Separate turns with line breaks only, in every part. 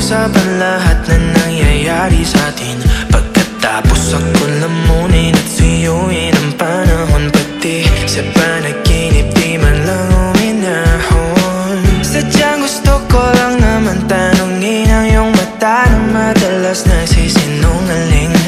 Pag-usapan lahat na nangyayari sa atin. Pagkatapos ako lamunin at suyuin ang panahon. Pati sa panaginip di man lang uminahon. Sadyang gusto ko lang naman tanongin ang iyong mata Na madalas nagsisinungaling.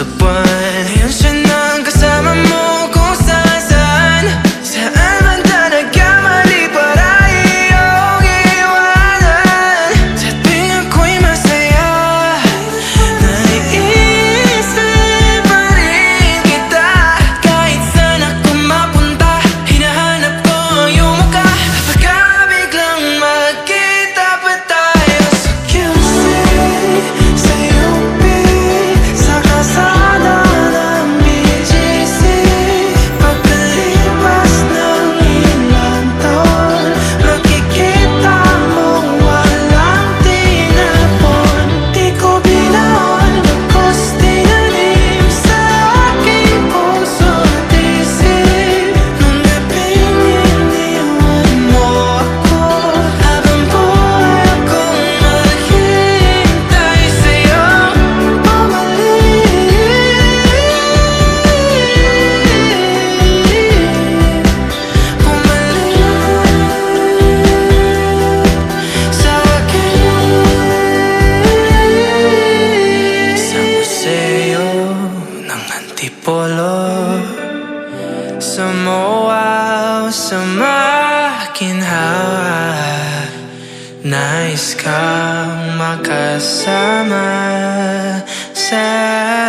The puede polor Samoa, sama akin hawa Nais kang makasama sa